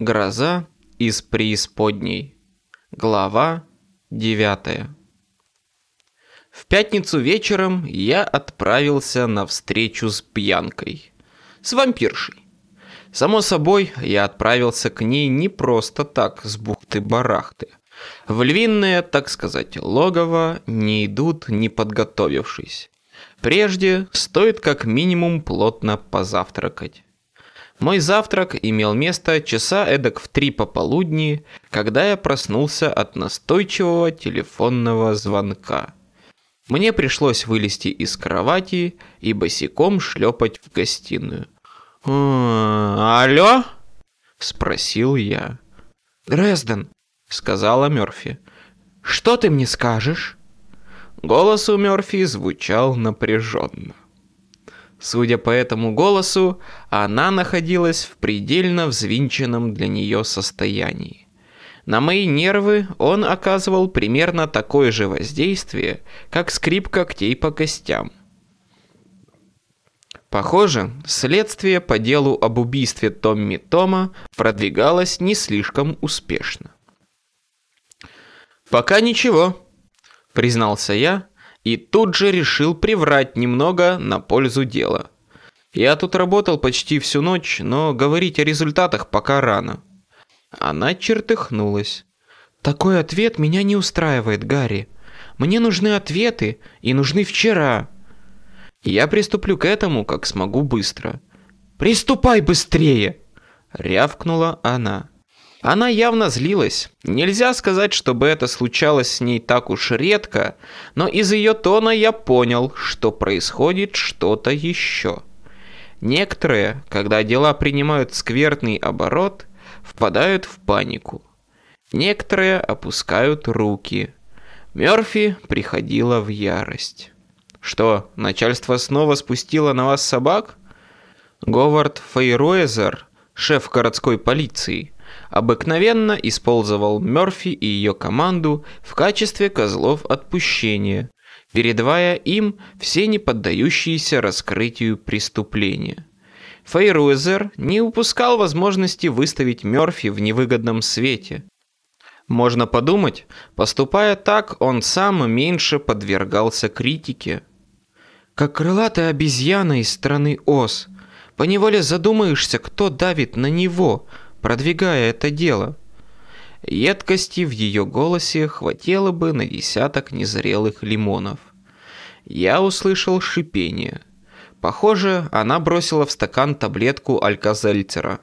Гроза из преисподней. Глава 9. В пятницу вечером я отправился на встречу с пьянкой. С вампиршей. Само собой, я отправился к ней не просто так, с бухты-барахты. В львиное, так сказать, логово не идут, не подготовившись. Прежде стоит как минимум плотно позавтракать. Мой завтрак имел место часа эдак в три пополудни, когда я проснулся от настойчивого телефонного звонка. Мне пришлось вылезти из кровати и босиком шлепать в гостиную. «Алло?» – спросил я. «Дрезден», – сказала Мёрфи. «Что ты мне скажешь?» Голос у Мёрфи звучал напряженно. Судя по этому голосу, она находилась в предельно взвинченном для нее состоянии. На мои нервы он оказывал примерно такое же воздействие, как скрип когтей по костям. Похоже, следствие по делу об убийстве Томми Тома продвигалось не слишком успешно. «Пока ничего», — признался я, и тут же решил приврать немного на пользу дела. Я тут работал почти всю ночь, но говорить о результатах пока рано. Она чертыхнулась. Такой ответ меня не устраивает, Гарри. Мне нужны ответы, и нужны вчера. Я приступлю к этому, как смогу быстро. Приступай быстрее, рявкнула она. Она явно злилась. Нельзя сказать, чтобы это случалось с ней так уж редко, но из ее тона я понял, что происходит что-то еще. Некоторые, когда дела принимают скверный оборот, впадают в панику. Некоторые опускают руки. Мёрфи приходила в ярость. «Что, начальство снова спустило на вас собак?» Говард Фейруэзер, шеф городской полиции, обыкновенно использовал Мёрфи и ее команду в качестве козлов отпущения, передавая им все не поддающиеся раскрытию преступления. Фейруэзер не упускал возможности выставить Мёрфи в невыгодном свете. Можно подумать, поступая так, он сам меньше подвергался критике. Как крылатая обезьяна из страны Оз, поневоле задумаешься, кто давит на него – продвигая это дело. Едкости в ее голосе хватило бы на десяток незрелых лимонов. Я услышал шипение. Похоже, она бросила в стакан таблетку алькозельцера.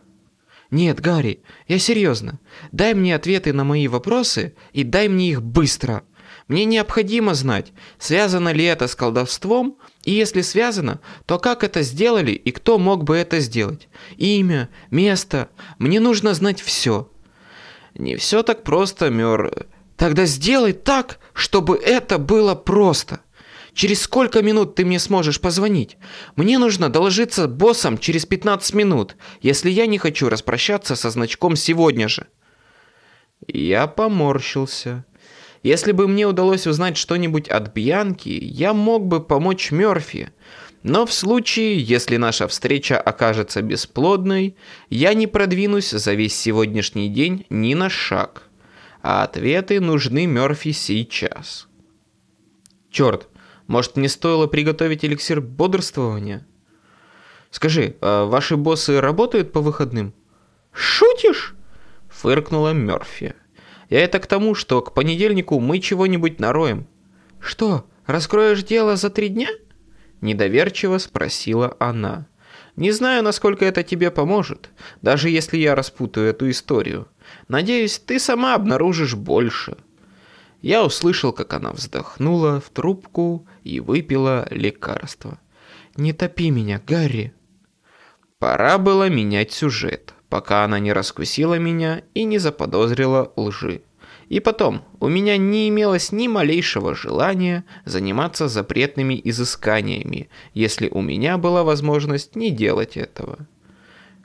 «Нет, Гарри, я серьезно. Дай мне ответы на мои вопросы и дай мне их быстро. Мне необходимо знать, связано ли это с колдовством, и если связано, то как это сделали и кто мог бы это сделать. Имя, место, мне нужно знать все. Не все так просто, Мёр. Тогда сделай так, чтобы это было просто. Через сколько минут ты мне сможешь позвонить? Мне нужно доложиться боссам через 15 минут, если я не хочу распрощаться со значком сегодня же. Я поморщился. Если бы мне удалось узнать что-нибудь от Бьянки, я мог бы помочь Мёрфи. Но в случае, если наша встреча окажется бесплодной, я не продвинусь за весь сегодняшний день ни на шаг. А ответы нужны Мёрфи сейчас. Черт, может мне стоило приготовить эликсир бодрствования? Скажи, а ваши боссы работают по выходным? Шутишь? Фыркнула Мёрфи. Я это к тому, что к понедельнику мы чего-нибудь нароем. Что, раскроешь дело за три дня? Недоверчиво спросила она. Не знаю, насколько это тебе поможет, даже если я распутаю эту историю. Надеюсь, ты сама обнаружишь больше. Я услышал, как она вздохнула в трубку и выпила лекарство. «Не топи меня, Гарри!» Пора было менять сюжет пока она не раскусила меня и не заподозрила лжи. И потом, у меня не имелось ни малейшего желания заниматься запретными изысканиями, если у меня была возможность не делать этого.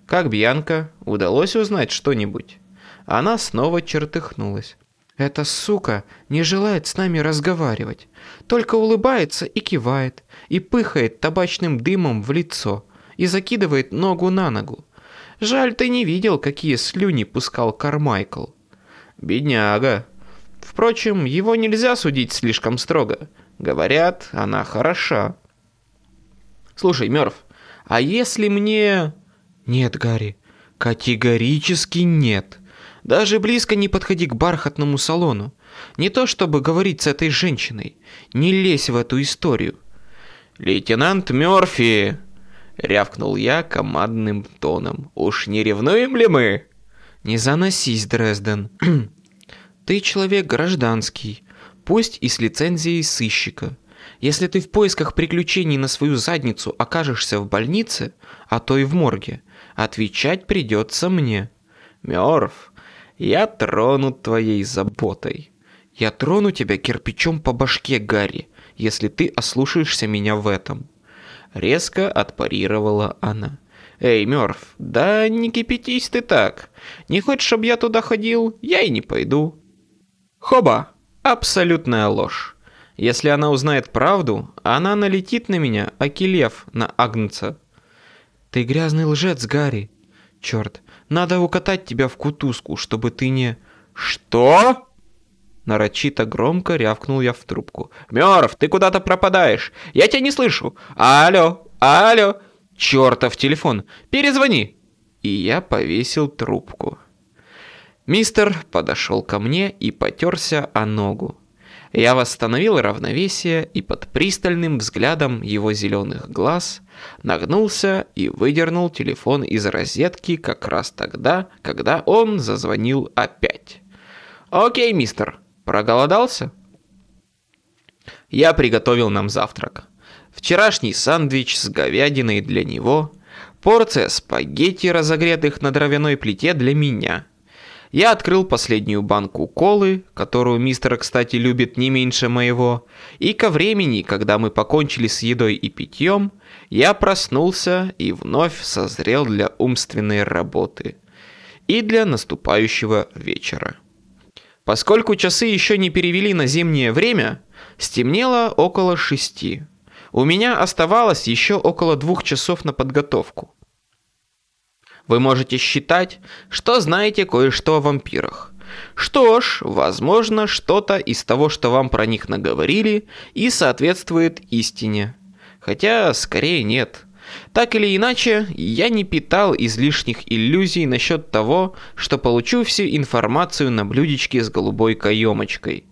Как Бьянка, удалось узнать что-нибудь? Она снова чертыхнулась. «Эта сука не желает с нами разговаривать, только улыбается и кивает, и пыхает табачным дымом в лицо, и закидывает ногу на ногу. Жаль, ты не видел, какие слюни пускал Кармайкл. Бедняга. Впрочем, его нельзя судить слишком строго. Говорят, она хороша. Слушай, Мёрф, а если мне... Нет, Гарри, категорически нет. Даже близко не подходи к бархатному салону. Не то чтобы говорить с этой женщиной. Не лезь в эту историю. «Лейтенант Мёрфи!» — рявкнул я командным тоном. «Уж не ревнуем ли мы?» «Не заносись, Дрезден. ты человек гражданский, пусть и с лицензией сыщика. Если ты в поисках приключений на свою задницу окажешься в больнице, а то и в морге, отвечать придется мне». «Мёрф, я тронут твоей заботой». «Я трону тебя кирпичом по башке, Гарри, если ты ослушаешься меня в этом». Резко отпарировала она. «Эй, Мёрф, да не кипятись ты так. Не хочешь, чтобы я туда ходил? Я и не пойду». Хоба! Абсолютная ложь. Если она узнает правду, она налетит на меня, окилев на Агнца. «Ты грязный лжец, Гарри. Черт, надо укатать тебя в кутузку, чтобы ты не...» «Что?» Нарочито громко рявкнул я в трубку. «Мёрф, ты куда-то пропадаешь! Я тебя не слышу! Алло! Алло! Чёртов телефон! Перезвони!» И я повесил трубку. Мистер подошел ко мне и потерся о ногу. Я восстановил равновесие и под пристальным взглядом его зеленых глаз нагнулся и выдернул телефон из розетки как раз тогда, когда он зазвонил опять. «Окей, мистер, Проголодался? Я приготовил нам завтрак. Вчерашний сандвич с говядиной для него, порция спагетти, разогретых на дровяной плите для меня. Я открыл последнюю банку колы, которую мистер, кстати, любит не меньше моего, и ко времени, когда мы покончили с едой и питьем, я проснулся и вновь созрел для умственной работы и для наступающего вечера. Поскольку часы еще не перевели на зимнее время, стемнело около шести. У меня оставалось еще около двух часов на подготовку. Вы можете считать, что знаете кое-что о вампирах. Что ж, возможно, что-то из того, что вам про них наговорили, и соответствует истине. Хотя, скорее нет. Так или иначе, я не питал излишних иллюзий насчет того, что получу всю информацию на блюдечке с голубой каемочкой.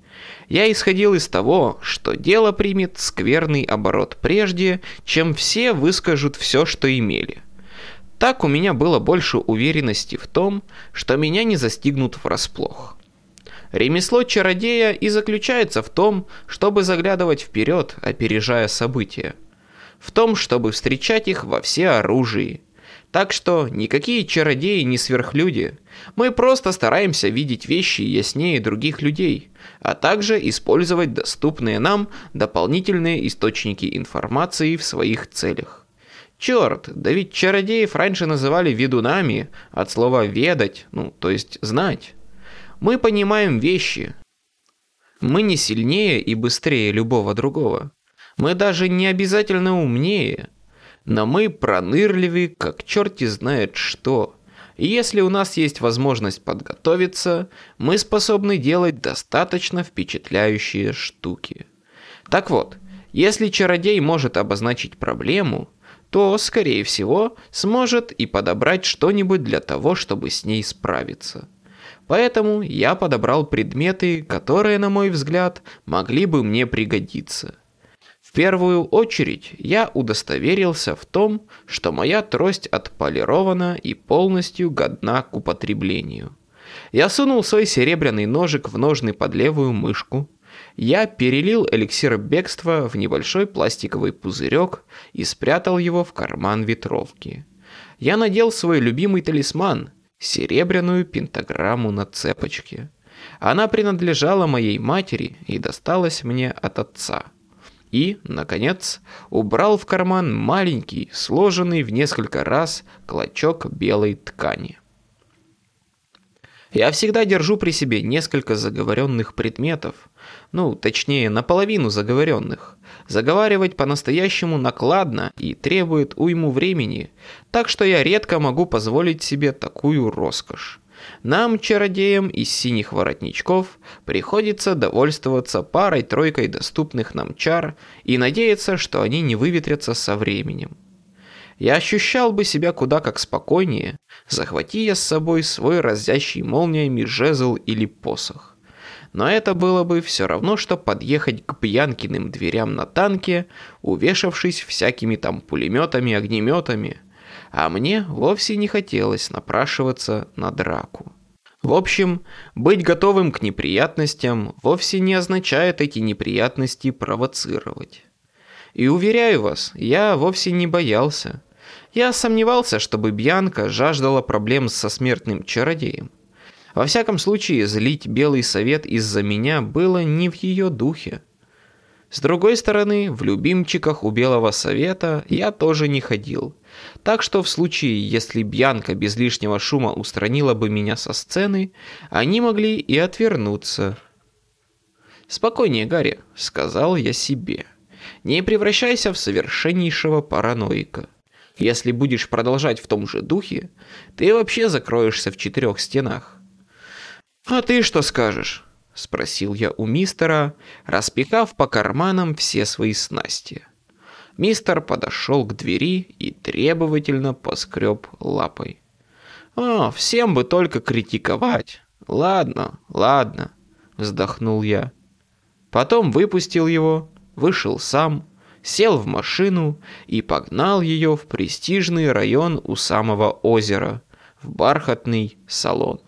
Я исходил из того, что дело примет скверный оборот прежде, чем все выскажут все, что имели. Так у меня было больше уверенности в том, что меня не застигнут врасплох. Ремесло чародея и заключается в том, чтобы заглядывать вперед, опережая события в том, чтобы встречать их во все оружии. Так что никакие чародеи не сверхлюди. Мы просто стараемся видеть вещи яснее других людей, а также использовать доступные нам дополнительные источники информации в своих целях. Черт, да ведь чародеев раньше называли ведунами от слова «ведать», ну, то есть «знать». Мы понимаем вещи. Мы не сильнее и быстрее любого другого. Мы даже не обязательно умнее, но мы пронырливы, как черти знает что. И если у нас есть возможность подготовиться, мы способны делать достаточно впечатляющие штуки. Так вот, если чародей может обозначить проблему, то, скорее всего, сможет и подобрать что-нибудь для того, чтобы с ней справиться. Поэтому я подобрал предметы, которые, на мой взгляд, могли бы мне пригодиться. В первую очередь я удостоверился в том, что моя трость отполирована и полностью годна к употреблению. Я сунул свой серебряный ножик в ножны под левую мышку. Я перелил эликсир бегства в небольшой пластиковый пузырек и спрятал его в карман ветровки. Я надел свой любимый талисман – серебряную пентаграмму на цепочке. Она принадлежала моей матери и досталась мне от отца и, наконец, убрал в карман маленький, сложенный в несколько раз клочок белой ткани. Я всегда держу при себе несколько заговоренных предметов, ну, точнее, наполовину заговоренных. Заговаривать по-настоящему накладно и требует уйму времени, так что я редко могу позволить себе такую роскошь. Нам, чародеям из синих воротничков, приходится довольствоваться парой-тройкой доступных нам чар и надеяться, что они не выветрятся со временем. Я ощущал бы себя куда как спокойнее, захвати я с собой свой разящий молниями жезл или посох. Но это было бы все равно, что подъехать к Бьянкиным дверям на танке, увешавшись всякими там пулеметами, огнеметами – а мне вовсе не хотелось напрашиваться на драку. В общем, быть готовым к неприятностям вовсе не означает эти неприятности провоцировать. И уверяю вас, я вовсе не боялся. Я сомневался, чтобы Бьянка жаждала проблем со смертным чародеем. Во всяком случае, злить Белый Совет из-за меня было не в ее духе. С другой стороны, в любимчиках у Белого Совета я тоже не ходил. Так что в случае, если Бьянка без лишнего шума устранила бы меня со сцены, они могли и отвернуться. «Спокойнее, Гарри», — сказал я себе. «Не превращайся в совершеннейшего параноика. Если будешь продолжать в том же духе, ты вообще закроешься в четырех стенах». «А ты что скажешь?» — спросил я у мистера, распекав по карманам все свои снасти. Мистер подошел к двери и требовательно поскреб лапой. «О, всем бы только критиковать. Ладно, ладно», — вздохнул я. Потом выпустил его, вышел сам, сел в машину и погнал ее в престижный район у самого озера, в бархатный салон.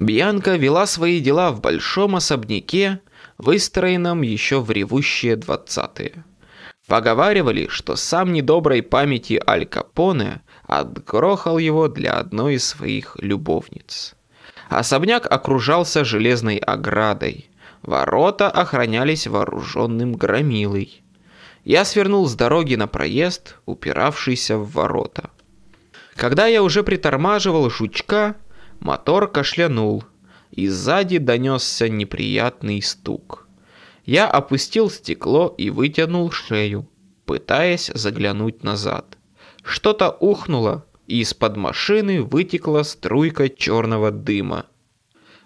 Бьянка вела свои дела в большом особняке, выстроенном еще в ревущие двадцатые. Поговаривали, что сам недоброй памяти Аль Капоне отгрохал его для одной из своих любовниц. Особняк окружался железной оградой. Ворота охранялись вооруженным громилой. Я свернул с дороги на проезд, упиравшийся в ворота. Когда я уже притормаживал жучка, Мотор кашлянул, и сзади донесся неприятный стук. Я опустил стекло и вытянул шею, пытаясь заглянуть назад. Что-то ухнуло, и из-под машины вытекла струйка черного дыма.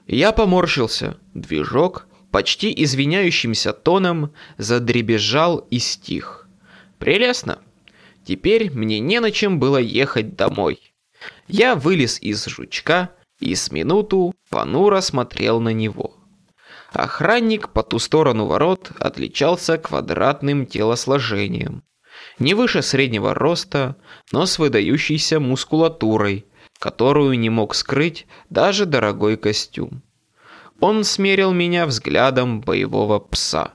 Я поморщился. Движок, почти извиняющимся тоном, задребезжал и стих. Прелестно. Теперь мне не на чем было ехать домой. Я вылез из жучка и с минуту понуро смотрел на него. Охранник по ту сторону ворот отличался квадратным телосложением. Не выше среднего роста, но с выдающейся мускулатурой, которую не мог скрыть даже дорогой костюм. Он смерил меня взглядом боевого пса.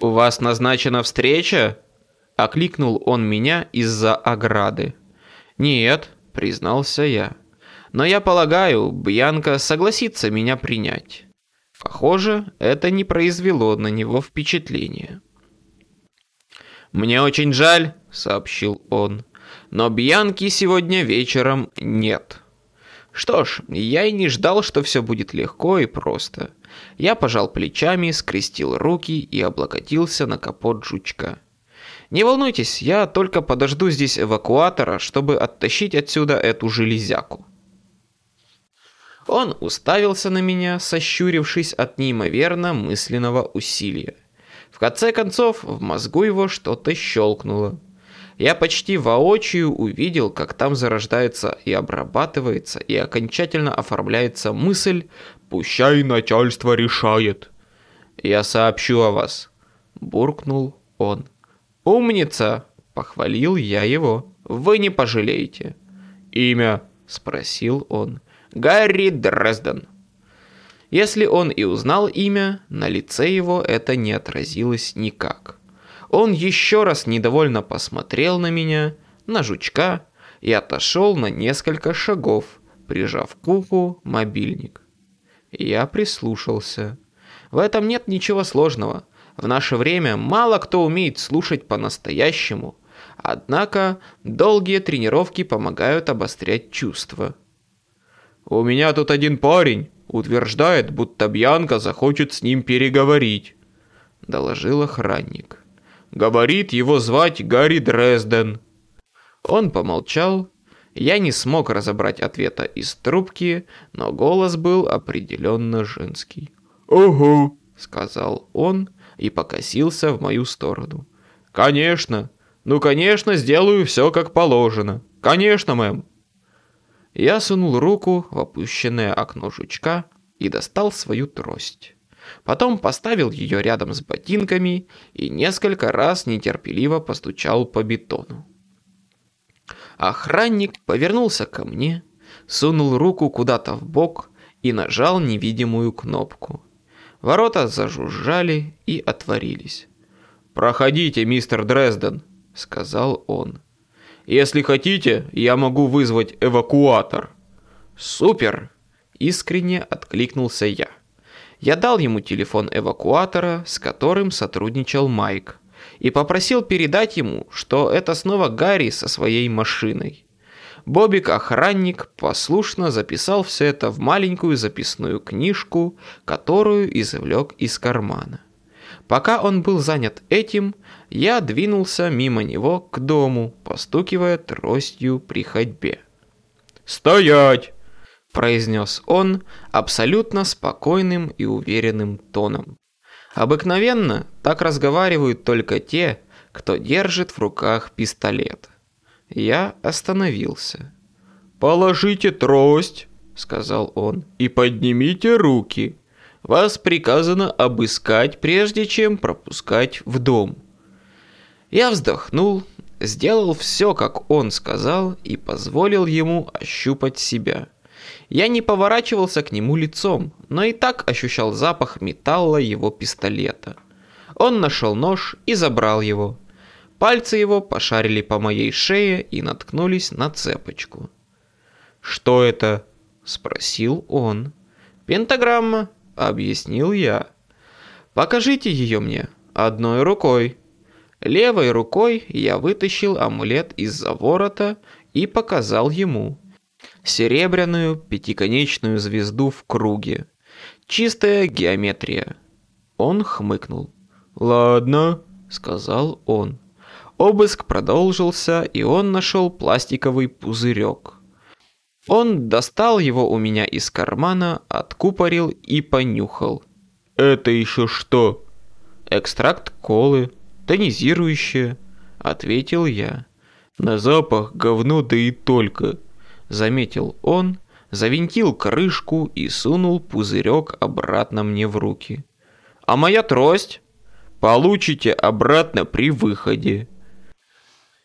«У вас назначена встреча?» – окликнул он меня из-за ограды. «Нет», – признался я. Но я полагаю, Бьянка согласится меня принять. Похоже, это не произвело на него впечатления. «Мне очень жаль», — сообщил он, — «но Бьянки сегодня вечером нет». Что ж, я и не ждал, что все будет легко и просто. Я пожал плечами, скрестил руки и облокотился на капот жучка. Не волнуйтесь, я только подожду здесь эвакуатора, чтобы оттащить отсюда эту железяку. Он уставился на меня, сощурившись от неимоверно мысленного усилия. В конце концов, в мозгу его что-то щелкнуло. Я почти воочию увидел, как там зарождается и обрабатывается, и окончательно оформляется мысль «Пущай начальство решает». «Я сообщу о вас», – буркнул он. «Умница!» – похвалил я его. «Вы не пожалеете». «Имя?» – спросил он. Гарри Дрезден. Если он и узнал имя, на лице его это не отразилось никак. Он еще раз недовольно посмотрел на меня, на жучка, и отошел на несколько шагов, прижав к уху мобильник. Я прислушался. В этом нет ничего сложного. В наше время мало кто умеет слушать по-настоящему. Однако долгие тренировки помогают обострять чувства. У меня тут один парень утверждает, будто Бьянка захочет с ним переговорить, доложил охранник. Говорит, его звать Гарри Дрезден. Он помолчал. Я не смог разобрать ответа из трубки, но голос был определенно женский. «Ого!» — сказал он и покосился в мою сторону. «Конечно! Ну, конечно, сделаю все как положено. Конечно, мэм!» Я сунул руку в опущенное окно жучка и достал свою трость. Потом поставил ее рядом с ботинками и несколько раз нетерпеливо постучал по бетону. Охранник повернулся ко мне, сунул руку куда-то в бок и нажал невидимую кнопку. Ворота зажужжали и отворились. «Проходите, мистер Дрезден», — сказал он. Если хотите, я могу вызвать эвакуатор». «Супер!» – искренне откликнулся я. Я дал ему телефон эвакуатора, с которым сотрудничал Майк, и попросил передать ему, что это снова Гарри со своей машиной. Бобик-охранник послушно записал все это в маленькую записную книжку, которую извлек из кармана. Пока он был занят этим, я двинулся мимо него к дому, постукивая тростью при ходьбе. «Стоять!» – произнес он абсолютно спокойным и уверенным тоном. Обыкновенно так разговаривают только те, кто держит в руках пистолет. Я остановился. «Положите трость», — сказал он, — «и поднимите руки. Вас приказано обыскать, прежде чем пропускать в дом». Я вздохнул, сделал все, как он сказал, и позволил ему ощупать себя. Я не поворачивался к нему лицом, но и так ощущал запах металла его пистолета. Он нашел нож и забрал его. Пальцы его пошарили по моей шее и наткнулись на цепочку. «Что это?» – спросил он. «Пентаграмма», – объяснил я. «Покажите ее мне одной рукой». Левой рукой я вытащил амулет из-за ворота и показал ему. Серебряную пятиконечную звезду в круге. Чистая геометрия. Он хмыкнул. «Ладно», — сказал он. Обыск продолжился, и он нашел пластиковый пузырек. Он достал его у меня из кармана, откупорил и понюхал. «Это еще что?» «Экстракт колы», тонизирующее», — ответил я. «На запах говно да и только», — заметил он, завинтил крышку и сунул пузырек обратно мне в руки. «А моя трость?» «Получите обратно при выходе».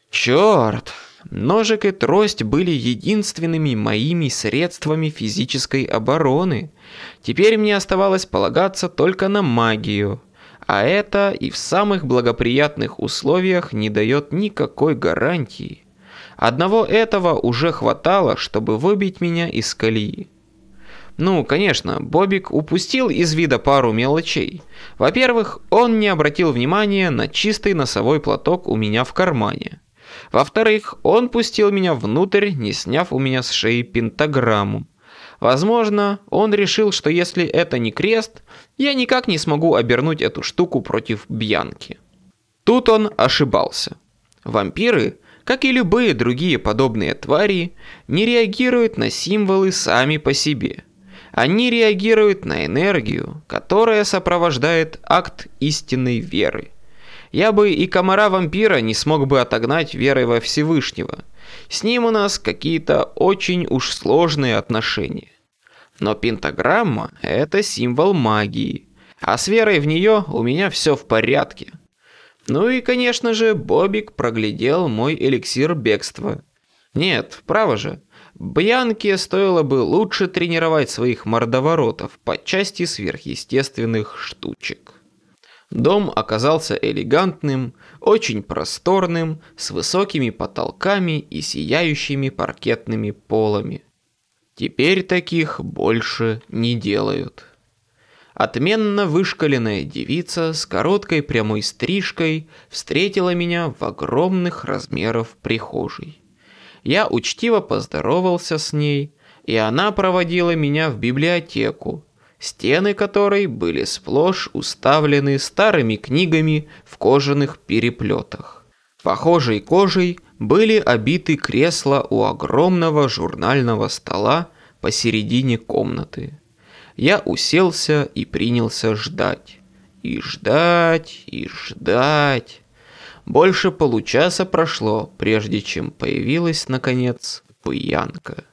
«Черт!» Ножик и трость были единственными моими средствами физической обороны. Теперь мне оставалось полагаться только на магию. А это и в самых благоприятных условиях не дает никакой гарантии. Одного этого уже хватало, чтобы выбить меня из колеи. Ну, конечно, Бобик упустил из вида пару мелочей. Во-первых, он не обратил внимания на чистый носовой платок у меня в кармане. Во-вторых, он пустил меня внутрь, не сняв у меня с шеи пентаграмму. Возможно, он решил, что если это не крест, я никак не смогу обернуть эту штуку против Бьянки. Тут он ошибался. Вампиры, как и любые другие подобные твари, не реагируют на символы сами по себе. Они реагируют на энергию, которая сопровождает акт истинной веры. Я бы и комара вампира не смог бы отогнать верой во Всевышнего – с ним у нас какие-то очень уж сложные отношения. Но пентаграмма – это символ магии, а с верой в нее у меня все в порядке. Ну и, конечно же, Бобик проглядел мой эликсир бегства. Нет, право же, Бьянке стоило бы лучше тренировать своих мордоворотов по части сверхъестественных штучек. Дом оказался элегантным, очень просторным, с высокими потолками и сияющими паркетными полами. Теперь таких больше не делают. Отменно вышкаленная девица с короткой прямой стрижкой встретила меня в огромных размеров прихожей. Я учтиво поздоровался с ней, и она проводила меня в библиотеку, стены которой были сплошь уставлены старыми книгами в кожаных переплетах. Похожей кожей были обиты кресла у огромного журнального стола посередине комнаты. Я уселся и принялся ждать. И ждать, и ждать. Больше получаса прошло, прежде чем появилась, наконец, пьянка.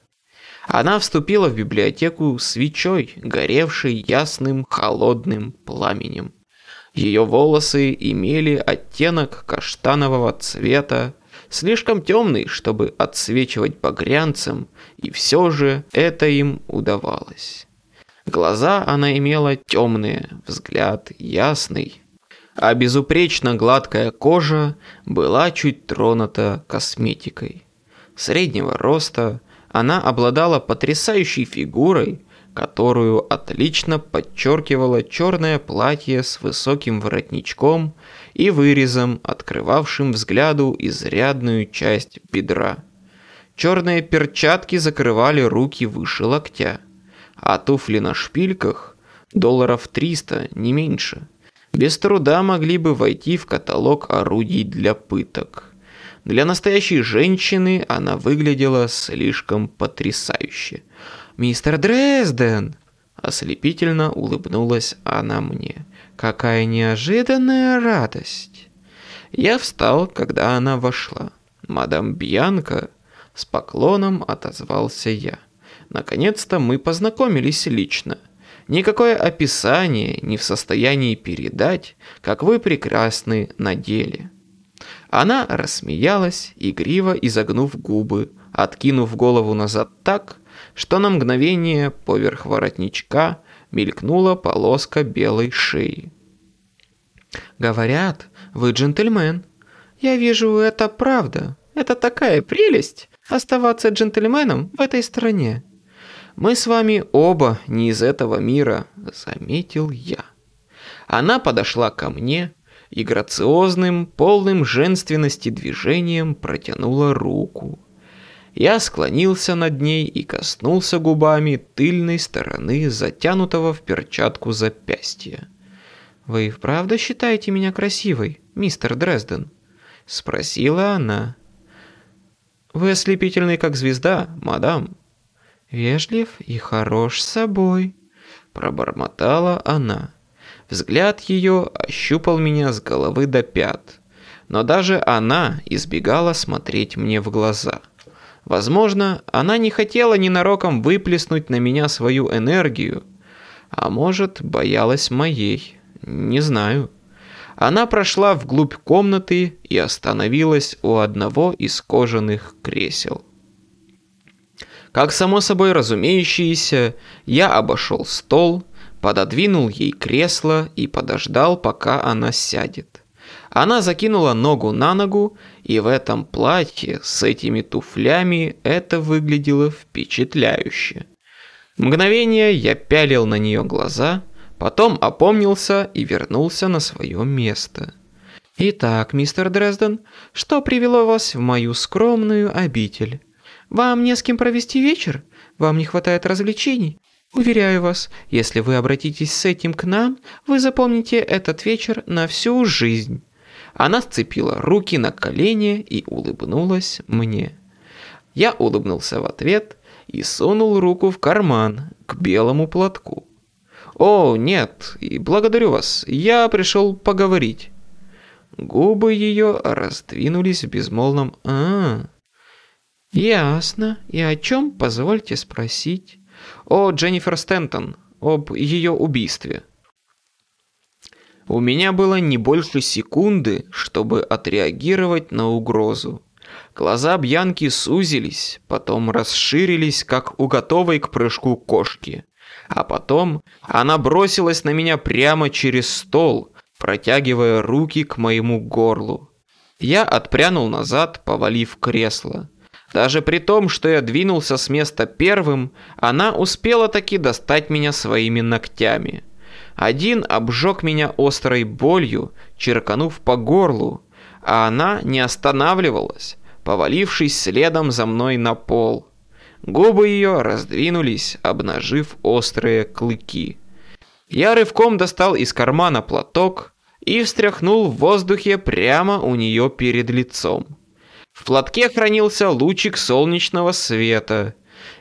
Она вступила в библиотеку свечой, горевшей ясным холодным пламенем. Ее волосы имели оттенок каштанового цвета, слишком темный, чтобы отсвечивать багрянцем, и все же это им удавалось. Глаза она имела темные, взгляд ясный, а безупречно гладкая кожа была чуть тронута косметикой. Среднего роста – она обладала потрясающей фигурой, которую отлично подчеркивало черное платье с высоким воротничком и вырезом, открывавшим взгляду изрядную часть бедра. Черные перчатки закрывали руки выше локтя, а туфли на шпильках долларов 300, не меньше, без труда могли бы войти в каталог орудий для пыток. Для настоящей женщины она выглядела слишком потрясающе. «Мистер Дрезден!» Ослепительно улыбнулась она мне. «Какая неожиданная радость!» Я встал, когда она вошла. «Мадам Бьянка!» С поклоном отозвался я. Наконец-то мы познакомились лично. Никакое описание не в состоянии передать, как вы прекрасны на деле. Она рассмеялась, игриво изогнув губы, откинув голову назад так, что на мгновение поверх воротничка мелькнула полоска белой шеи. «Говорят, вы джентльмен. Я вижу, это правда. Это такая прелесть оставаться джентльменом в этой стране. Мы с вами оба не из этого мира», — заметил я. Она подошла ко мне, и грациозным, полным женственности движением протянула руку. Я склонился над ней и коснулся губами тыльной стороны затянутого в перчатку запястья. «Вы и вправду считаете меня красивой, мистер Дрезден?» — спросила она. «Вы ослепительный, как звезда, мадам». «Вежлив и хорош собой», — пробормотала она. Взгляд ее ощупал меня с головы до пят. Но даже она избегала смотреть мне в глаза. Возможно, она не хотела ненароком выплеснуть на меня свою энергию. А может, боялась моей. Не знаю. Она прошла вглубь комнаты и остановилась у одного из кожаных кресел. Как само собой разумеющееся, я обошел стол, пододвинул ей кресло и подождал, пока она сядет. Она закинула ногу на ногу, и в этом платье с этими туфлями это выглядело впечатляюще. Мгновение я пялил на нее глаза, потом опомнился и вернулся на свое место. «Итак, мистер Дрезден, что привело вас в мою скромную обитель? Вам не с кем провести вечер? Вам не хватает развлечений? Уверяю вас, если вы обратитесь с этим к нам, вы запомните этот вечер на всю жизнь». Она сцепила руки на колени и улыбнулась мне. Я улыбнулся в ответ и сунул руку в карман к белому платку. «О, нет, и благодарю вас, я пришел поговорить». Губы ее раздвинулись в безмолвном а, -а. «Ясно. И о чем, позвольте спросить?» О Дженнифер Стентон, об ее убийстве. У меня было не больше секунды, чтобы отреагировать на угрозу. Глаза Бьянки сузились, потом расширились, как у готовой к прыжку кошки. А потом она бросилась на меня прямо через стол, протягивая руки к моему горлу. Я отпрянул назад, повалив кресло. Даже при том, что я двинулся с места первым, она успела таки достать меня своими ногтями. Один обжег меня острой болью, черканув по горлу, а она не останавливалась, повалившись следом за мной на пол. Губы ее раздвинулись, обнажив острые клыки. Я рывком достал из кармана платок и встряхнул в воздухе прямо у нее перед лицом. В платке хранился лучик солнечного света.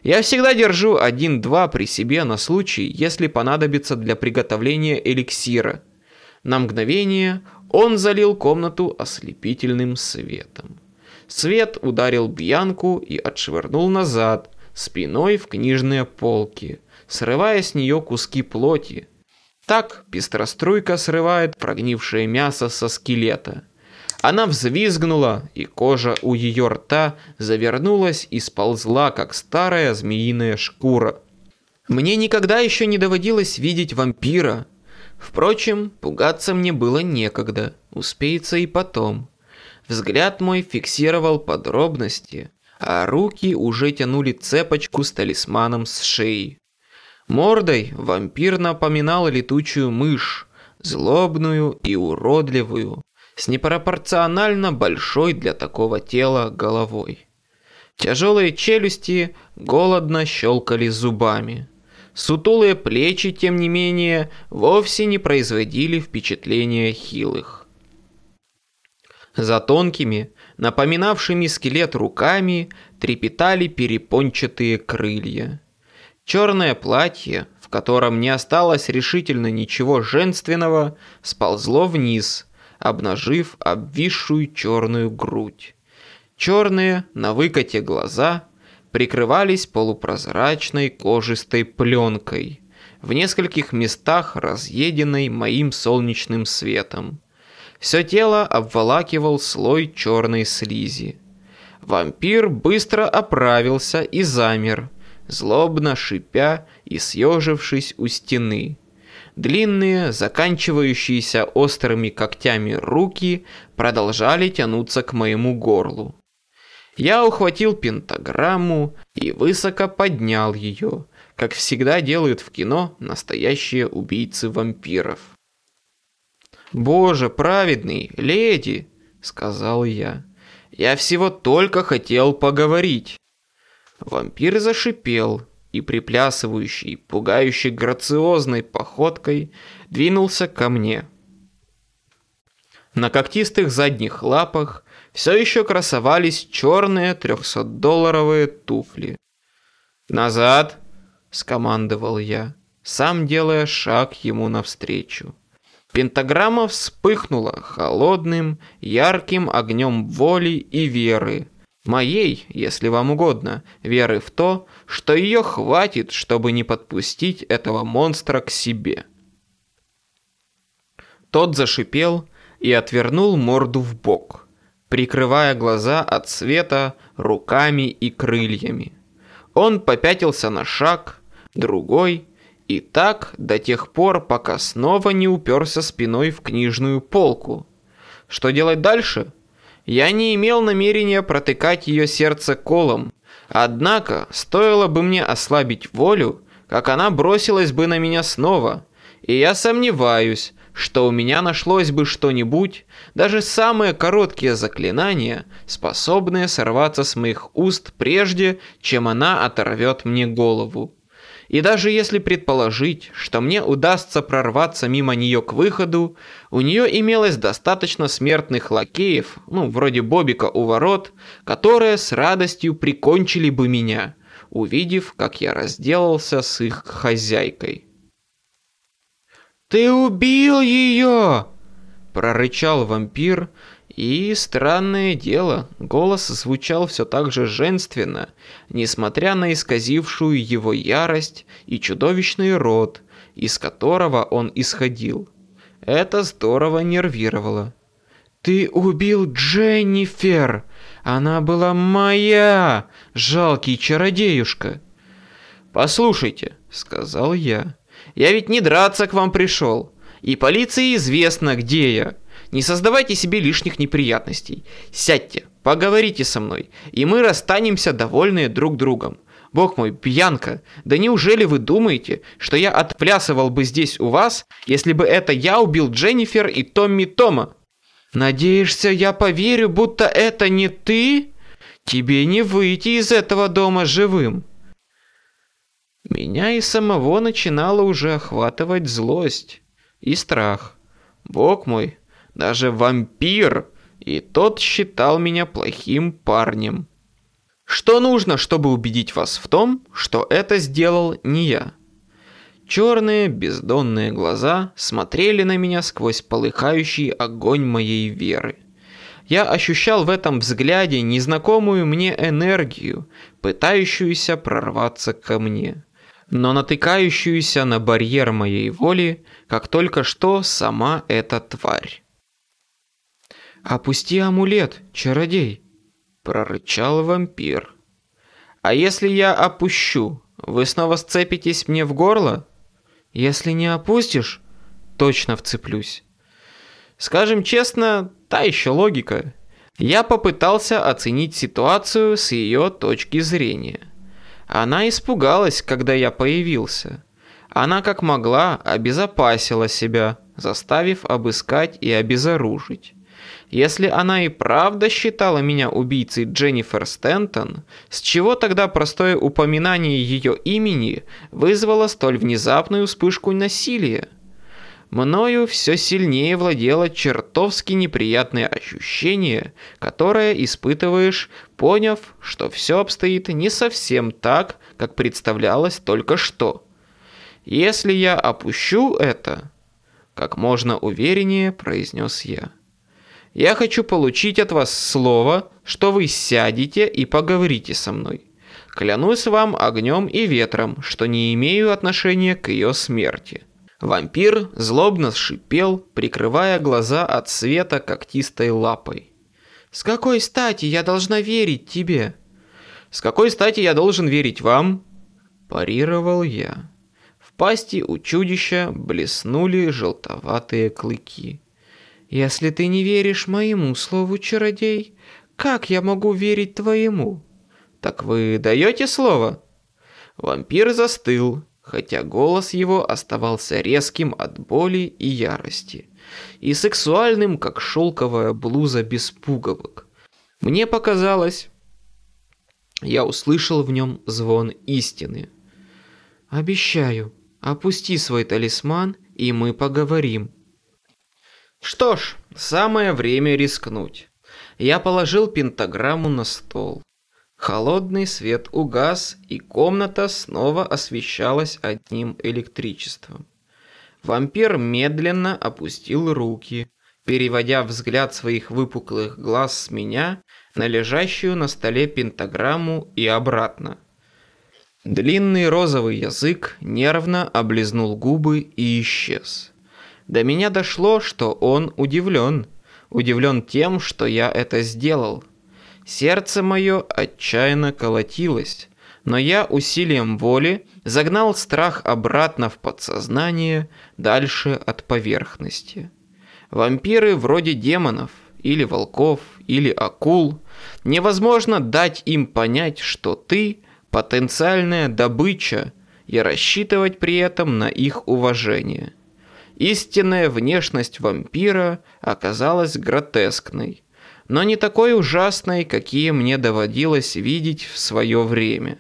Я всегда держу один-два при себе на случай, если понадобится для приготовления эликсира. На мгновение он залил комнату ослепительным светом. Свет ударил Бьянку и отшвырнул назад, спиной в книжные полки, срывая с нее куски плоти. Так пестроструйка срывает прогнившее мясо со скелета. Она взвизгнула, и кожа у ее рта завернулась и сползла, как старая змеиная шкура. Мне никогда еще не доводилось видеть вампира. Впрочем, пугаться мне было некогда, успеется и потом. Взгляд мой фиксировал подробности, а руки уже тянули цепочку с талисманом с шеи. Мордой вампир напоминал летучую мышь, злобную и уродливую, с непропорционально большой для такого тела головой. Тяжелые челюсти голодно щелкали зубами. Сутулые плечи, тем не менее, вовсе не производили впечатления хилых. За тонкими, напоминавшими скелет руками, трепетали перепончатые крылья. Черное платье, в котором не осталось решительно ничего женственного, сползло вниз, обнажив обвисшую черную грудь. Черные на выкате глаза прикрывались полупрозрачной кожистой пленкой, в нескольких местах разъеденной моим солнечным светом. Все тело обволакивал слой черной слизи. Вампир быстро оправился и замер, злобно шипя и съежившись у стены. Длинные, заканчивающиеся острыми когтями руки продолжали тянуться к моему горлу. Я ухватил пентаграмму и высоко поднял ее, как всегда делают в кино настоящие убийцы вампиров. «Боже, праведный, леди!» — сказал я. «Я всего только хотел поговорить». Вампир зашипел и приплясывающий, пугающий грациозной походкой двинулся ко мне. На когтистых задних лапах все еще красовались черные трехсотдолларовые туфли. «Назад!» — скомандовал я, сам делая шаг ему навстречу. Пентаграмма вспыхнула холодным, ярким огнем воли и веры, Моей, если вам угодно, веры в то, что ее хватит, чтобы не подпустить этого монстра к себе. Тот зашипел и отвернул морду в бок, прикрывая глаза от света руками и крыльями. Он попятился на шаг, другой, и так до тех пор, пока снова не уперся спиной в книжную полку. Что делать дальше? Я не имел намерения протыкать ее сердце колом. Однако, стоило бы мне ослабить волю, как она бросилась бы на меня снова. И я сомневаюсь, что у меня нашлось бы что-нибудь, даже самые короткие заклинания, способные сорваться с моих уст прежде, чем она оторвет мне голову. И даже если предположить, что мне удастся прорваться мимо нее к выходу, у нее имелось достаточно смертных лакеев, ну, вроде Бобика у ворот, которые с радостью прикончили бы меня, увидев, как я разделался с их хозяйкой. «Ты убил ее!» – прорычал вампир, и странное дело, голос звучал все так же женственно, несмотря на исказившую его ярость и чудовищный рот, из которого он исходил. Это здорово нервировало. «Ты убил Дженнифер! Она была моя, жалкий чародеюшка!» «Послушайте», — сказал я, — «я ведь не драться к вам пришел, и полиции известно, где я». Не создавайте себе лишних неприятностей. Сядьте, поговорите со мной, и мы расстанемся довольные друг другом. Бог мой, пьянка, да неужели вы думаете, что я отплясывал бы здесь у вас, если бы это я убил Дженнифер и Томми Тома? Надеешься, я поверю, будто это не ты? Тебе не выйти из этого дома живым. Меня и самого начинала уже охватывать злость и страх. Бог мой, даже вампир, и тот считал меня плохим парнем. Что нужно, чтобы убедить вас в том, что это сделал не я? Черные бездонные глаза смотрели на меня сквозь полыхающий огонь моей веры. Я ощущал в этом взгляде незнакомую мне энергию, пытающуюся прорваться ко мне, но натыкающуюся на барьер моей воли, как только что сама эта тварь. «Опусти амулет, чародей!» – прорычал вампир. «А если я опущу, вы снова сцепитесь мне в горло?» Если не опустишь, точно вцеплюсь. Скажем честно, та еще логика. Я попытался оценить ситуацию с ее точки зрения. Она испугалась, когда я появился. Она как могла обезопасила себя, заставив обыскать и обезоружить. Если она и правда считала меня убийцей Дженнифер Стентон, с чего тогда простое упоминание ее имени вызвало столь внезапную вспышку насилия? Мною все сильнее владело чертовски неприятное ощущение, которое испытываешь, поняв, что все обстоит не совсем так, как представлялось только что. Если я опущу это, как можно увереннее произнес я. Я хочу получить от вас слово, что вы сядете и поговорите со мной. Клянусь вам огнем и ветром, что не имею отношения к ее смерти». Вампир злобно шипел, прикрывая глаза от света когтистой лапой. «С какой стати я должна верить тебе?» «С какой стати я должен верить вам?» Парировал я. В пасти у чудища блеснули желтоватые клыки. Если ты не веришь моему слову, чародей, как я могу верить твоему? Так вы даете слово? Вампир застыл, хотя голос его оставался резким от боли и ярости, и сексуальным, как шелковая блуза без пуговок. Мне показалось, я услышал в нем звон истины. «Обещаю, опусти свой талисман, и мы поговорим», что ж, самое время рискнуть. Я положил пентаграмму на стол. Холодный свет угас, и комната снова освещалась одним электричеством. Вампир медленно опустил руки, переводя взгляд своих выпуклых глаз с меня на лежащую на столе пентаграмму и обратно. Длинный розовый язык нервно облизнул губы и исчез. До меня дошло, что он удивлен. Удивлен тем, что я это сделал. Сердце мое отчаянно колотилось, но я усилием воли загнал страх обратно в подсознание, дальше от поверхности. Вампиры вроде демонов, или волков, или акул. Невозможно дать им понять, что ты – потенциальная добыча, и рассчитывать при этом на их уважение – Истинная внешность вампира оказалась гротескной, но не такой ужасной, какие мне доводилось видеть в свое время.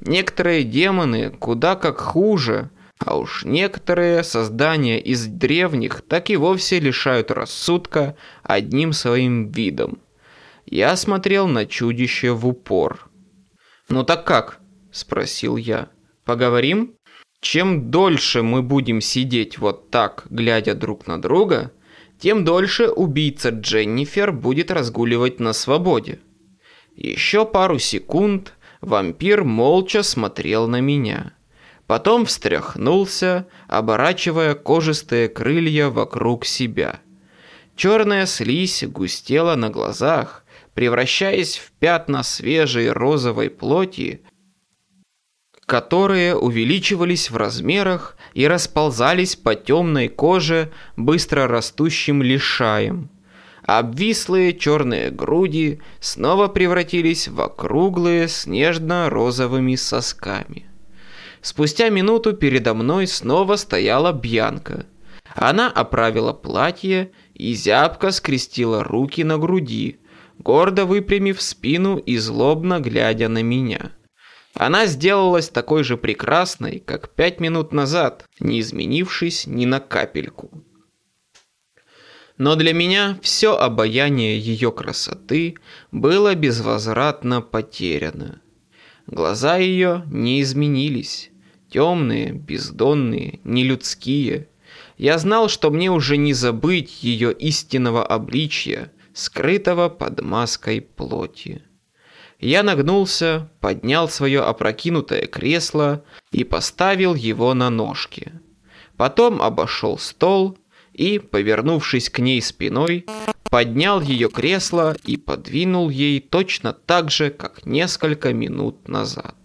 Некоторые демоны куда как хуже, а уж некоторые создания из древних так и вовсе лишают рассудка одним своим видом. Я смотрел на чудище в упор. «Ну так как?» – спросил я. «Поговорим?» Чем дольше мы будем сидеть вот так, глядя друг на друга, тем дольше убийца Дженнифер будет разгуливать на свободе. Еще пару секунд вампир молча смотрел на меня. Потом встряхнулся, оборачивая кожистые крылья вокруг себя. Черная слизь густела на глазах, превращаясь в пятна свежей розовой плоти, которые увеличивались в размерах и расползались по темной коже быстро растущим лишаем. Обвислые черные груди снова превратились в округлые с нежно-розовыми сосками. Спустя минуту передо мной снова стояла Бьянка. Она оправила платье и зябко скрестила руки на груди, гордо выпрямив спину и злобно глядя на меня. Она сделалась такой же прекрасной, как пять минут назад, не изменившись ни на капельку. Но для меня все обаяние ее красоты было безвозвратно потеряно. Глаза ее не изменились. Темные, бездонные, нелюдские. Я знал, что мне уже не забыть ее истинного обличья, скрытого под маской плоти. Я нагнулся, поднял свое опрокинутое кресло и поставил его на ножки. Потом обошел стол и, повернувшись к ней спиной, поднял ее кресло и подвинул ей точно так же, как несколько минут назад.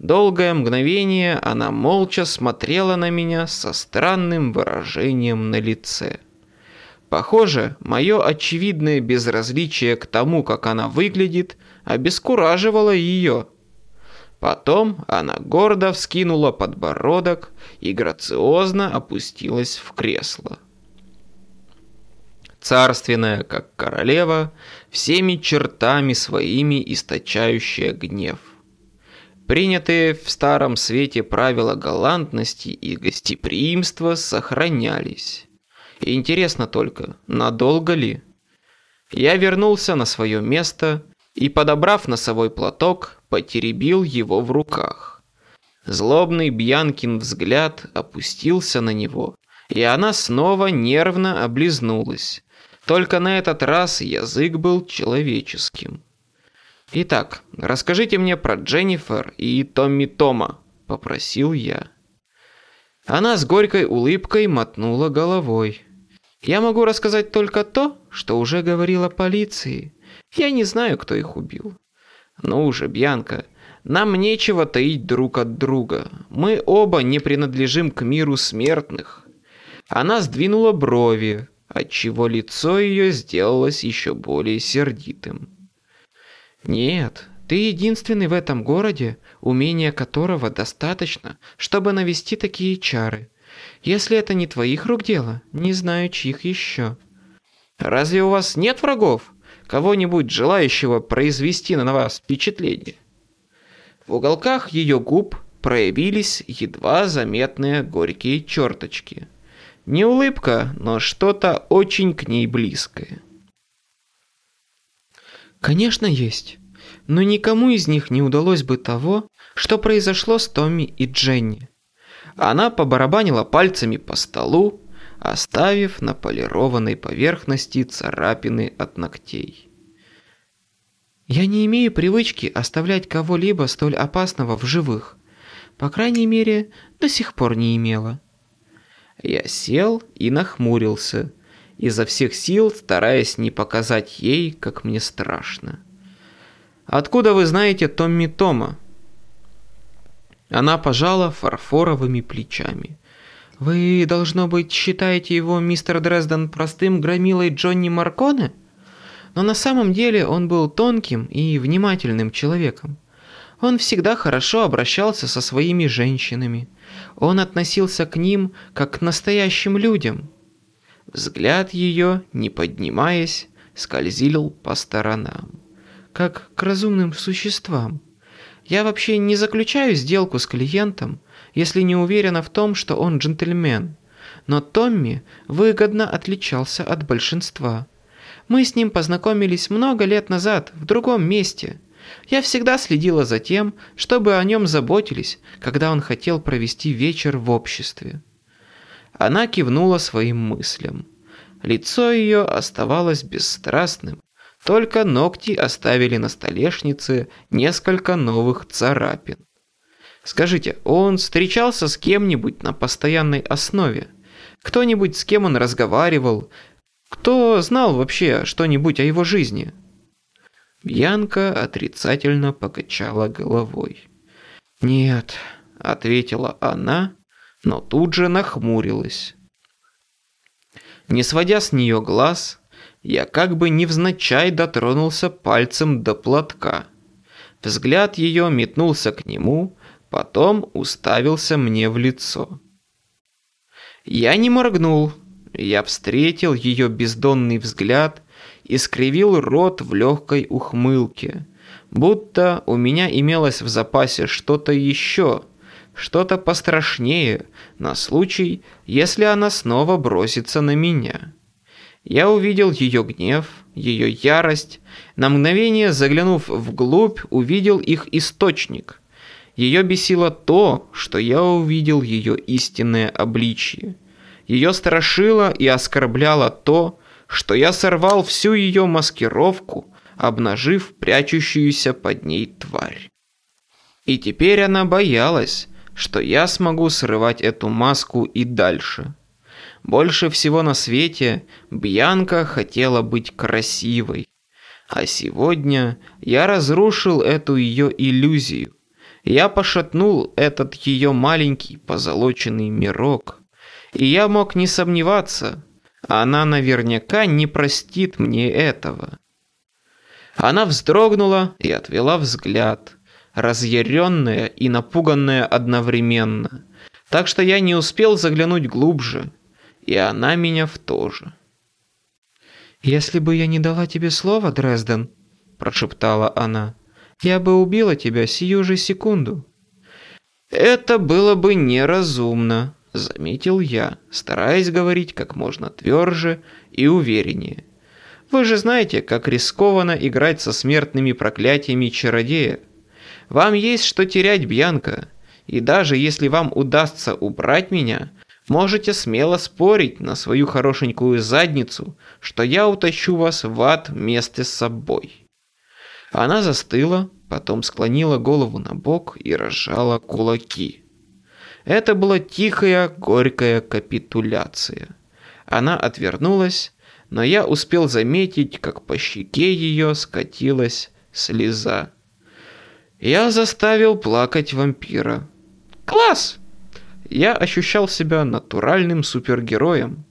Долгое мгновение она молча смотрела на меня со странным выражением на лице. Похоже, мое очевидное безразличие к тому, как она выглядит, обескураживало ее. Потом она гордо вскинула подбородок и грациозно опустилась в кресло. Царственная, как королева, всеми чертами своими источающая гнев. Принятые в старом свете правила галантности и гостеприимства сохранялись. интересно только, надолго ли? Я вернулся на свое место и, подобрав носовой платок, потеребил его в руках. Злобный Бьянкин взгляд опустился на него, и она снова нервно облизнулась. Только на этот раз язык был человеческим. «Итак, расскажите мне про Дженнифер и Томми Тома», — попросил я. Она с горькой улыбкой мотнула головой. «Я могу рассказать только то, что уже говорила полиции. Я не знаю, кто их убил». «Ну уже, Бьянка, нам нечего таить друг от друга. Мы оба не принадлежим к миру смертных». Она сдвинула брови, отчего лицо ее сделалось еще более сердитым. Нет, ты единственный в этом городе, умения которого достаточно, чтобы навести такие чары. Если это не твоих рук дело, не знаю, чьих еще. Разве у вас нет врагов? Кого-нибудь желающего произвести на вас впечатление? В уголках ее губ проявились едва заметные горькие черточки. Не улыбка, но что-то очень к ней близкое. Конечно, есть. Но никому из них не удалось бы того, что произошло с Томми и Дженни. Она побарабанила пальцами по столу, оставив на полированной поверхности царапины от ногтей. Я не имею привычки оставлять кого-либо столь опасного в живых. По крайней мере, до сих пор не имела. Я сел и нахмурился, изо всех сил стараясь не показать ей, как мне страшно. «Откуда вы знаете Томми Тома?» Она пожала фарфоровыми плечами. «Вы, должно быть, считаете его, мистер Дрезден, простым громилой Джонни Марконе? Но на самом деле он был тонким и внимательным человеком. Он всегда хорошо обращался со своими женщинами. Он относился к ним как к настоящим людям. Взгляд ее, не поднимаясь, скользил по сторонам, как к разумным существам. Я вообще не заключаю сделку с клиентом, если не уверена в том, что он джентльмен. Но Томми выгодно отличался от большинства. Мы с ним познакомились много лет назад, в другом месте. Я всегда следила за тем, чтобы о нем заботились, когда он хотел провести вечер в обществе. Она кивнула своим мыслям. Лицо ее оставалось бесстрастным, только ногти оставили на столешнице несколько новых царапин. Скажите, он встречался с кем-нибудь на постоянной основе? Кто-нибудь, с кем он разговаривал? Кто знал вообще что-нибудь о его жизни? Бьянка отрицательно покачала головой. «Нет», — ответила она, но тут же нахмурилась. Не сводя с нее глаз, я как бы невзначай дотронулся пальцем до платка. Взгляд ее метнулся к нему, потом уставился мне в лицо. Я не моргнул. Я встретил ее бездонный взгляд и скривил рот в легкой ухмылке. Будто у меня имелось в запасе что-то еще, что-то пострашнее, на случай, если она снова бросится на меня. Я увидел ее гнев, ее ярость, на мгновение заглянув вглубь, увидел их источник. Ее бесило то, что я увидел ее истинное обличие. Ее страшило и оскорбляло то, что я сорвал всю ее маскировку, обнажив прячущуюся под ней тварь. И теперь она боялась, что я смогу срывать эту маску и дальше. Больше всего на свете Бьянка хотела быть красивой. А сегодня я разрушил эту ее иллюзию. Я пошатнул этот ее маленький позолоченный мирок. И я мог не сомневаться, она наверняка не простит мне этого. Она вздрогнула и отвела взгляд, разъяренная и напуганная одновременно. Так что я не успел заглянуть глубже, и она меня в то же. «Если бы я не дала тебе слова, Дрезден», – прошептала она, – «я бы убила тебя сию же секунду». «Это было бы неразумно», – заметил я, стараясь говорить как можно тверже и увереннее. «Вы же знаете, как рискованно играть со смертными проклятиями чародея. Вам есть что терять, Бьянка, и даже если вам удастся убрать меня – Можете смело спорить на свою хорошенькую задницу, что я утащу вас в ад вместе с собой. Она застыла, потом склонила голову на бок и разжала кулаки. Это была тихая, горькая капитуляция. Она отвернулась, но я успел заметить, как по щеке ее скатилась слеза. Я заставил плакать вампира. «Класс!» я ощущал себя натуральным супергероем.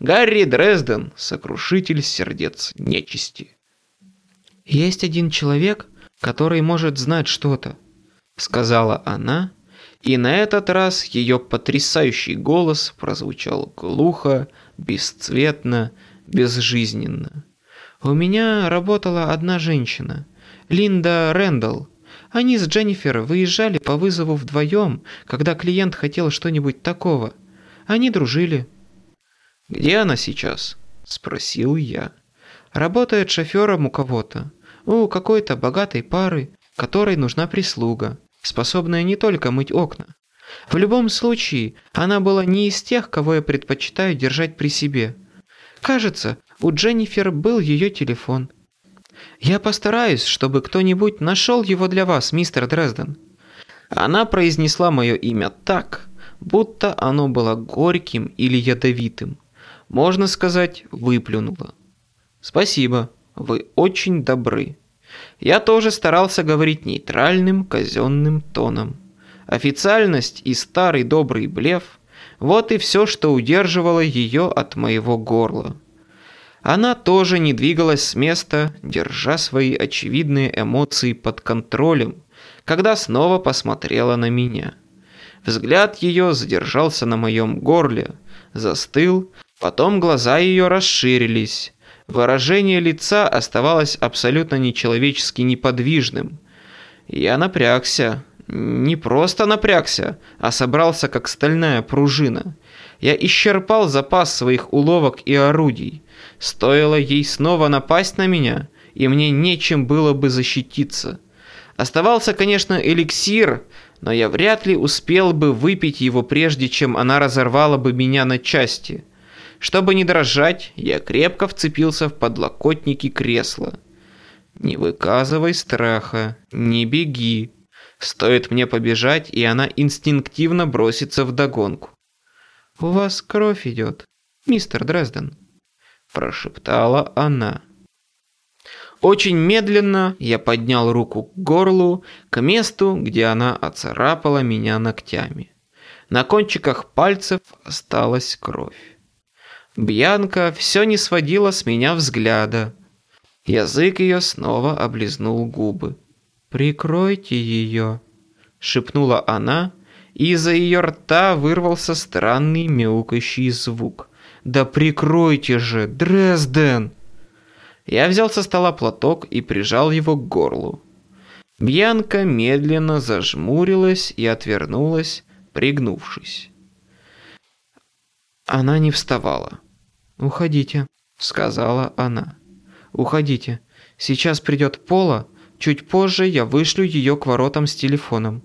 Гарри Дрезден, сокрушитель сердец нечисти. «Есть один человек, который может знать что-то», — сказала она, и на этот раз ее потрясающий голос прозвучал глухо, бесцветно, безжизненно. «У меня работала одна женщина, Линда Рэндалл, они с Дженнифер выезжали по вызову вдвоем, когда клиент хотел что-нибудь такого. Они дружили. «Где она сейчас?» – спросил я. «Работает шофером у кого-то. У какой-то богатой пары, которой нужна прислуга, способная не только мыть окна. В любом случае, она была не из тех, кого я предпочитаю держать при себе. Кажется, у Дженнифер был ее телефон. Я постараюсь, чтобы кто-нибудь нашел его для вас, мистер Дрезден». Она произнесла мое имя так, будто оно было горьким или ядовитым. Можно сказать, выплюнула. «Спасибо, вы очень добры». Я тоже старался говорить нейтральным казенным тоном. Официальность и старый добрый блеф – вот и все, что удерживало ее от моего горла. Она тоже не двигалась с места, держа свои очевидные эмоции под контролем, когда снова посмотрела на меня. Взгляд ее задержался на моем горле, застыл, потом глаза ее расширились. Выражение лица оставалось абсолютно нечеловечески неподвижным. Я напрягся. Не просто напрягся, а собрался как стальная пружина. Я исчерпал запас своих уловок и орудий. Стоило ей снова напасть на меня, и мне нечем было бы защититься. Оставался, конечно, эликсир, но я вряд ли успел бы выпить его прежде, чем она разорвала бы меня на части. Чтобы не дрожать, я крепко вцепился в подлокотники кресла. «Не выказывай страха, не беги», Стоит мне побежать, и она инстинктивно бросится в догонку. «У вас кровь идет, мистер Дрезден», – прошептала она. Очень медленно я поднял руку к горлу, к месту, где она оцарапала меня ногтями. На кончиках пальцев осталась кровь. Бьянка все не сводила с меня взгляда. Язык ее снова облизнул губы. «Прикройте ее», – шепнула она, и из-за ее рта вырвался странный мяукающий звук. «Да прикройте же, Дрезден!» Я взял со стола платок и прижал его к горлу. Бьянка медленно зажмурилась и отвернулась, пригнувшись. Она не вставала. «Уходите», — сказала она. «Уходите. Сейчас придет Пола. Чуть позже я вышлю ее к воротам с телефоном».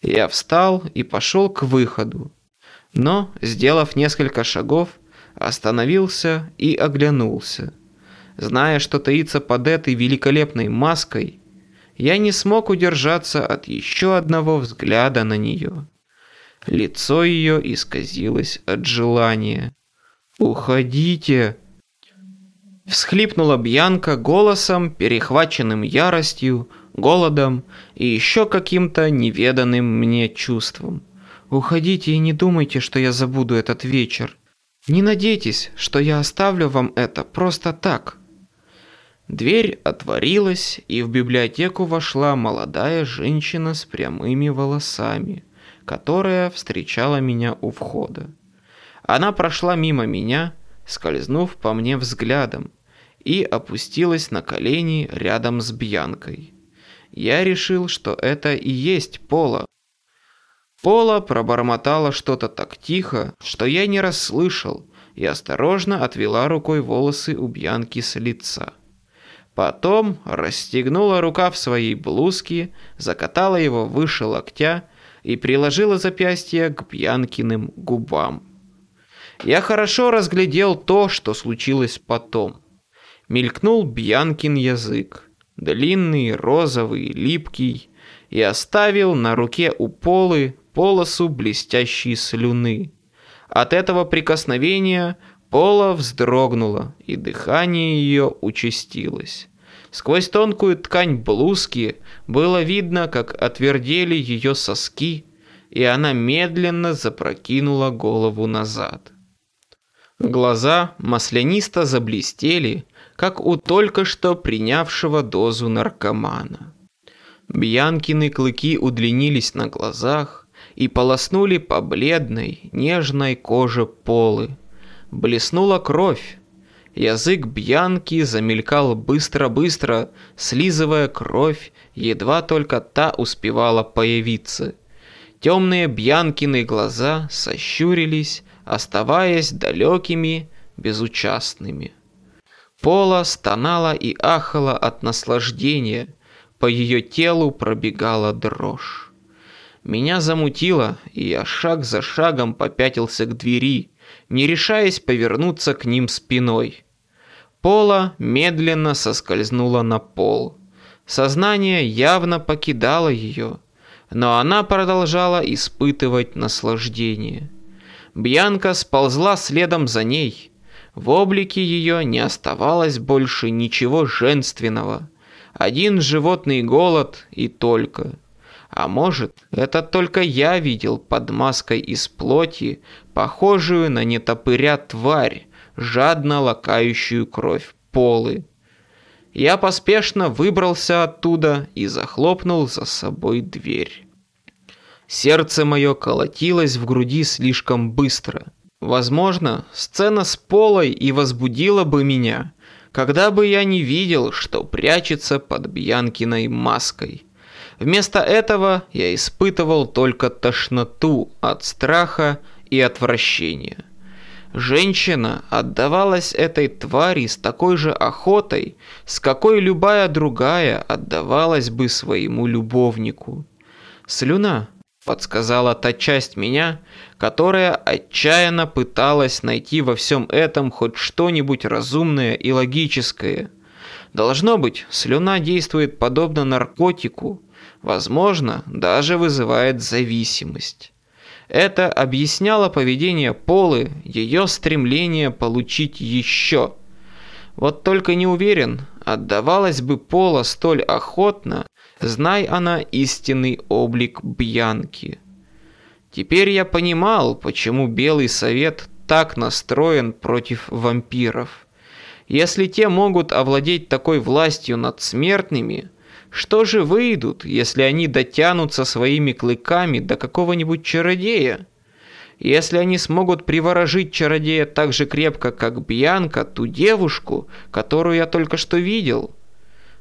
Я встал и пошел к выходу. Но, сделав несколько шагов, остановился и оглянулся. Зная, что таится под этой великолепной маской, я не смог удержаться от еще одного взгляда на нее. Лицо ее исказилось от желания. «Уходите!» Всхлипнула Бьянка голосом, перехваченным яростью, голодом и еще каким-то неведанным мне чувством. «Уходите и не думайте, что я забуду этот вечер. Не надейтесь, что я оставлю вам это просто так». Дверь отворилась, и в библиотеку вошла молодая женщина с прямыми волосами, которая встречала меня у входа. Она прошла мимо меня, скользнув по мне взглядом, и опустилась на колени рядом с Бьянкой. Я решил, что это и есть Пола. Пола пробормотала что-то так тихо, что я не расслышал, и осторожно отвела рукой волосы у Бьянки с лица. Потом расстегнула рукав своей блузки, закатала его выше локтя и приложила запястье к Бьянкиным губам. Я хорошо разглядел то, что случилось потом. Мелькнул Бьянкин язык, длинный, розовый, липкий, и оставил на руке у Полы полосу блестящей слюны. От этого прикосновения Пола вздрогнула, и дыхание ее участилось. Сквозь тонкую ткань блузки было видно, как отвердели ее соски, и она медленно запрокинула голову назад. Глаза маслянисто заблестели, как у только что принявшего дозу наркомана. Бьянкины клыки удлинились на глазах и полоснули по бледной, нежной коже полы, Блеснула кровь. Язык Бьянки замелькал быстро-быстро, слизывая кровь, едва только та успевала появиться. Темные Бьянкины глаза сощурились, оставаясь далекими, безучастными. Пола стонала и ахала от наслаждения, по ее телу пробегала дрожь. Меня замутило, и я шаг за шагом попятился к двери, не решаясь повернуться к ним спиной. Пола медленно соскользнула на пол. Сознание явно покидало ее, но она продолжала испытывать наслаждение. Бьянка сползла следом за ней. В облике ее не оставалось больше ничего женственного. Один животный голод и только – а может, это только я видел под маской из плоти, похожую на нетопыря тварь, жадно лакающую кровь полы. Я поспешно выбрался оттуда и захлопнул за собой дверь. Сердце мое колотилось в груди слишком быстро. Возможно, сцена с Полой и возбудила бы меня, когда бы я не видел, что прячется под Бьянкиной маской. Вместо этого я испытывал только тошноту от страха и отвращения. Женщина отдавалась этой твари с такой же охотой, с какой любая другая отдавалась бы своему любовнику. «Слюна», — подсказала та часть меня, которая отчаянно пыталась найти во всем этом хоть что-нибудь разумное и логическое. Должно быть, слюна действует подобно наркотику, возможно, даже вызывает зависимость. Это объясняло поведение Полы, ее стремление получить еще. Вот только не уверен, отдавалась бы Пола столь охотно, знай она истинный облик Бьянки. Теперь я понимал, почему Белый Совет так настроен против вампиров. Если те могут овладеть такой властью над смертными, что же выйдут, если они дотянутся своими клыками до какого-нибудь чародея? Если они смогут приворожить чародея так же крепко, как Бьянка, ту девушку, которую я только что видел?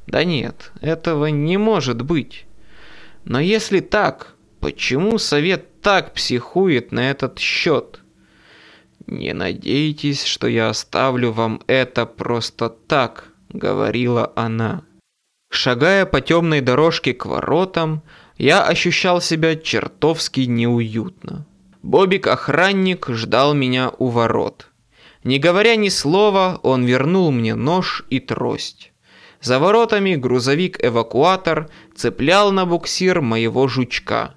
Да нет, этого не может быть. Но если так, почему совет так психует на этот счет? «Не надейтесь, что я оставлю вам это просто так», — говорила она. Шагая по темной дорожке к воротам, я ощущал себя чертовски неуютно. Бобик-охранник ждал меня у ворот. Не говоря ни слова, он вернул мне нож и трость. За воротами грузовик-эвакуатор цеплял на буксир моего жучка.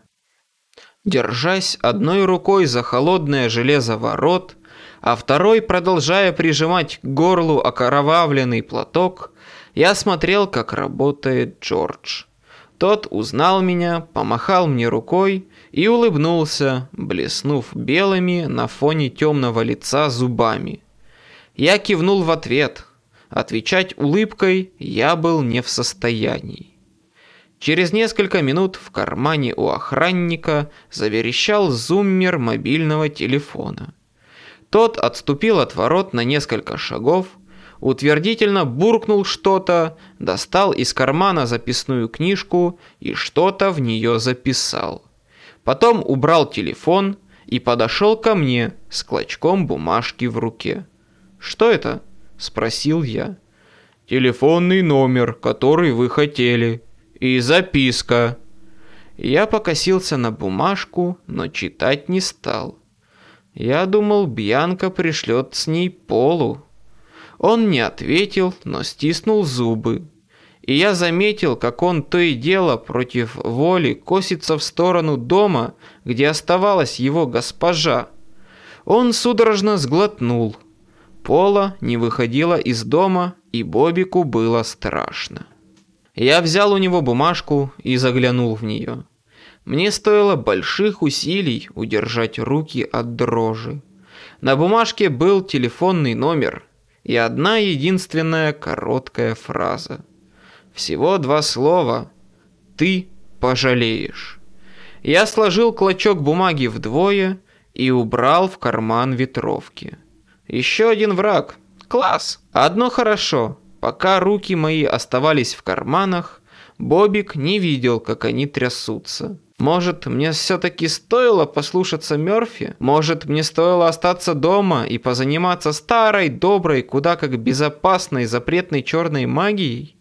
Держась одной рукой за холодное железо ворот, а второй, продолжая прижимать к горлу окоровавленный платок, я смотрел, как работает Джордж. Тот узнал меня, помахал мне рукой и улыбнулся, блеснув белыми на фоне темного лица зубами. Я кивнул в ответ. Отвечать улыбкой я был не в состоянии. Через несколько минут в кармане у охранника заверещал зуммер мобильного телефона. Тот отступил от ворот на несколько шагов, утвердительно буркнул что-то, достал из кармана записную книжку и что-то в нее записал. Потом убрал телефон и подошел ко мне с клочком бумажки в руке. «Что это?» – спросил я. «Телефонный номер, который вы хотели. И записка». Я покосился на бумажку, но читать не стал. Я думал, Бьянка пришлет с ней Полу. Он не ответил, но стиснул зубы. И я заметил, как он то и дело против воли косится в сторону дома, где оставалась его госпожа. Он судорожно сглотнул. Пола не выходила из дома, и Бобику было страшно. Я взял у него бумажку и заглянул в нее. Мне стоило больших усилий удержать руки от дрожи. На бумажке был телефонный номер и одна единственная короткая фраза. Всего два слова «Ты пожалеешь». Я сложил клочок бумаги вдвое и убрал в карман ветровки. Еще один враг. Класс. Одно хорошо. Пока руки мои оставались в карманах, Бобик не видел, как они трясутся. Может, мне все-таки стоило послушаться Мерфи? Может, мне стоило остаться дома и позаниматься старой, доброй, куда как безопасной, запретной черной магией?